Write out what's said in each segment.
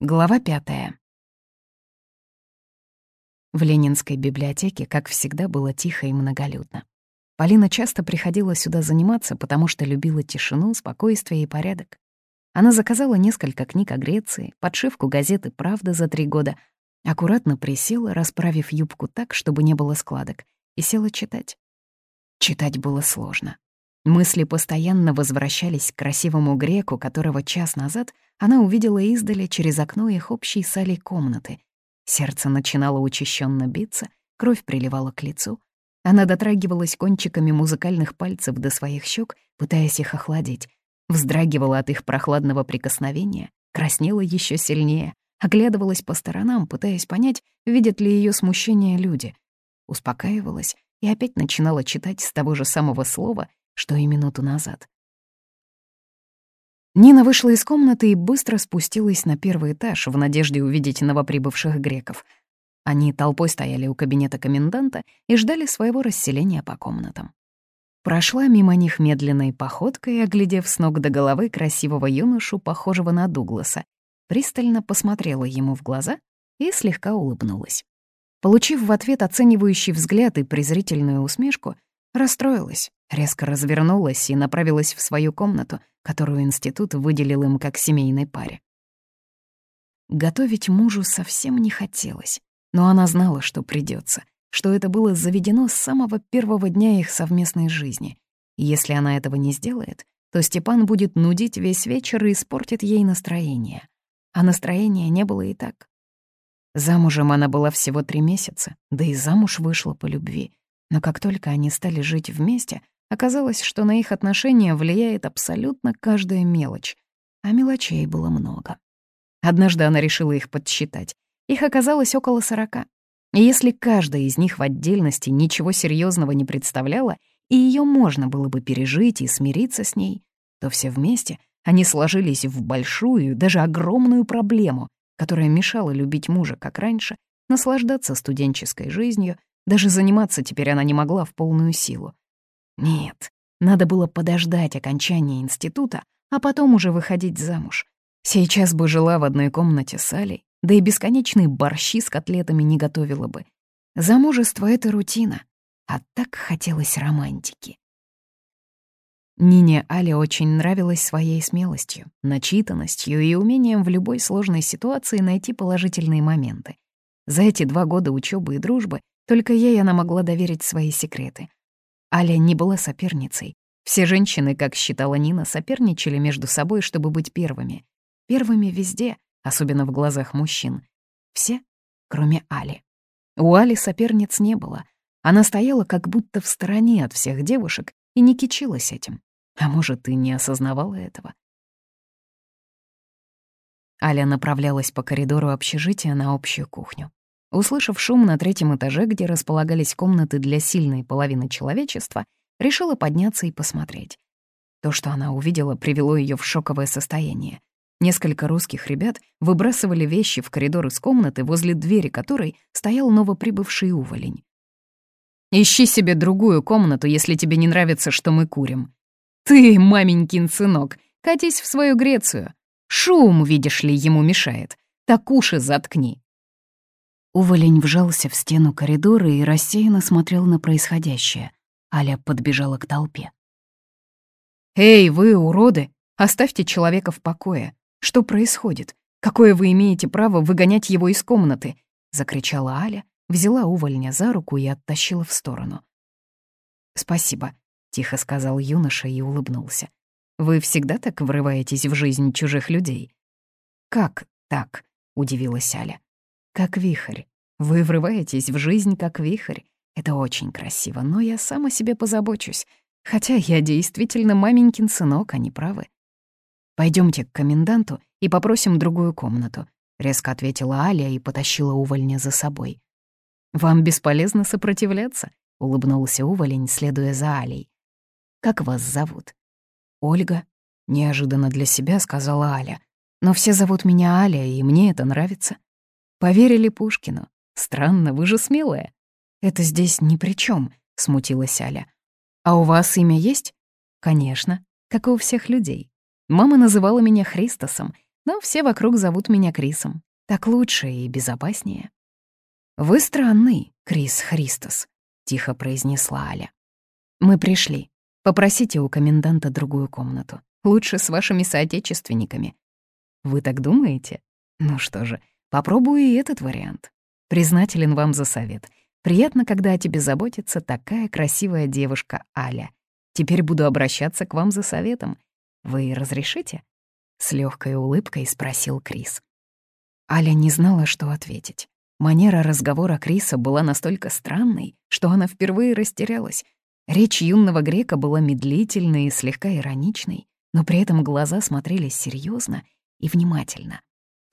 Глава пятая. В Ленинской библиотеке, как всегда, было тихо и многолюдно. Полина часто приходила сюда заниматься, потому что любила тишину, спокойствие и порядок. Она заказала несколько книг о Греции, подшивку газеты «Правда» за три года, аккуратно присела, расправив юбку так, чтобы не было складок, и села читать. Читать было сложно. Мысли постоянно возвращались к красивому греку, которого час назад она увидела издали через окно их общей сали комнаты. Сердце начинало учащенно биться, кровь приливала к лицу. Она дотрагивалась кончиками музыкальных пальцев до своих щек, пытаясь их охладить, вздрагивала от их прохладного прикосновения, краснела еще сильнее, оглядывалась по сторонам, пытаясь понять, видят ли ее смущение люди. Успокаивалась и опять начинала читать с того же самого слова, что и минуту назад. Нина вышла из комнаты и быстро спустилась на первый этаж в надежде увидеть новоприбывших греков. Они толпой стояли у кабинета коменданта и ждали своего расселения по комнатам. Прошла мимо них медленной походкой, оглядев с ног до головы красивого юношу, похожего на Дугласа, пристально посмотрела ему в глаза и слегка улыбнулась. Получив в ответ оценивающий взгляд и презрительную усмешку, расстроилась, резко развернулась и направилась в свою комнату, которую институт выделил им как семейной паре. Готовить мужу совсем не хотелось, но она знала, что придется, что это было заведено с самого первого дня их совместной жизни. Если она этого не сделает, то Степан будет нудить весь вечер и испортит ей настроение. А настроения не было и так. Замужем она была всего три месяца, да и замуж вышла по любви. Но как только они стали жить вместе, оказалось, что на их отношения влияет абсолютно каждая мелочь. А мелочей было много. Однажды она решила их подсчитать. Их оказалось около сорока. И если каждая из них в отдельности ничего серьезного не представляла, и ее можно было бы пережить и смириться с ней, то все вместе они сложились в большую, даже огромную проблему, которая мешала любить мужа, как раньше, наслаждаться студенческой жизнью, даже заниматься теперь она не могла в полную силу. Нет, надо было подождать окончания института, а потом уже выходить замуж. Сейчас бы жила в одной комнате с Алей, да и бесконечные борщи с котлетами не готовила бы. Замужество — это рутина, а так хотелось романтики. Нине Але очень нравилась своей смелостью, начитанностью и умением в любой сложной ситуации найти положительные моменты. За эти два года учебы и дружбы только ей она могла доверить свои секреты. Аля не была соперницей. Все женщины, как считала Нина, соперничали между собой, чтобы быть первыми. Первыми везде, особенно в глазах мужчин. Все, кроме Али. У Али соперниц не было. Она стояла как будто в стороне от всех девушек и не кичилась этим. А может, ты не осознавала этого? Аля направлялась по коридору общежития на общую кухню. Услышав шум на третьем этаже, где располагались комнаты для сильной половины человечества, решила подняться и посмотреть. То, что она увидела, привело ее в шоковое состояние. Несколько русских ребят выбрасывали вещи в коридор из комнаты, возле двери которой стоял новоприбывший уволень. «Ищи себе другую комнату, если тебе не нравится, что мы курим», «Ты, маменькин сынок, катись в свою Грецию. Шум, видишь ли, ему мешает. Так уши заткни». Уволень вжался в стену коридора и рассеянно смотрел на происходящее. Аля подбежала к толпе. «Эй, вы, уроды, оставьте человека в покое. Что происходит? Какое вы имеете право выгонять его из комнаты?» — закричала Аля, взяла увольня за руку и оттащила в сторону. «Спасибо», тихо сказал юноша и улыбнулся. «Вы всегда так врываетесь в жизнь чужих людей?» «Как так?» — удивилась Аля. «Как вихрь. Вы врываетесь в жизнь как вихрь. Это очень красиво, но я сам о себе позабочусь. Хотя я действительно маменькин сынок, они правы. Пойдемте к коменданту и попросим другую комнату», — резко ответила Аля и потащила увольня за собой. «Вам бесполезно сопротивляться», — улыбнулся уволень, следуя за Алей. Как вас зовут?» «Ольга», — неожиданно для себя сказала Аля. «Но все зовут меня Аля, и мне это нравится». Поверили Пушкину. Странно, вы же смелая. Это здесь ни при чем, смутилась Аля. А у вас имя есть? Конечно, как и у всех людей. Мама называла меня Христосом. но все вокруг зовут меня Крисом. Так лучше и безопаснее. «Вы странный, Крис Христос», — тихо произнесла Аля. «Мы пришли. Попросите у коменданта другую комнату. Лучше с вашими соотечественниками». «Вы так думаете? Ну что же, попробую и этот вариант. Признателен вам за совет. Приятно, когда о тебе заботится такая красивая девушка Аля. Теперь буду обращаться к вам за советом. Вы разрешите?» С легкой улыбкой спросил Крис. Аля не знала, что ответить. Манера разговора Криса была настолько странной, что она впервые растерялась. Речь юного грека была медлительной и слегка ироничной, но при этом глаза смотрели серьезно и внимательно.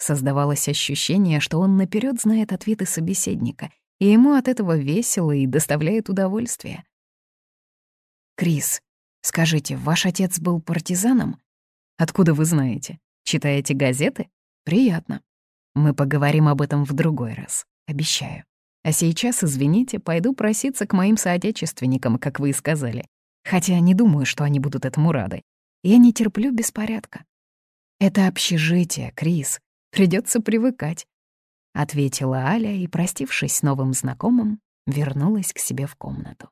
Создавалось ощущение, что он наперед знает ответы собеседника, и ему от этого весело и доставляет удовольствие. «Крис, скажите, ваш отец был партизаном?» «Откуда вы знаете? Читаете газеты? Приятно. Мы поговорим об этом в другой раз, обещаю. А сейчас, извините, пойду проситься к моим соотечественникам, как вы и сказали. Хотя не думаю, что они будут этому рады. Я не терплю беспорядка. Это общежитие, Крис. Придется привыкать. Ответила Аля и, простившись с новым знакомым, вернулась к себе в комнату.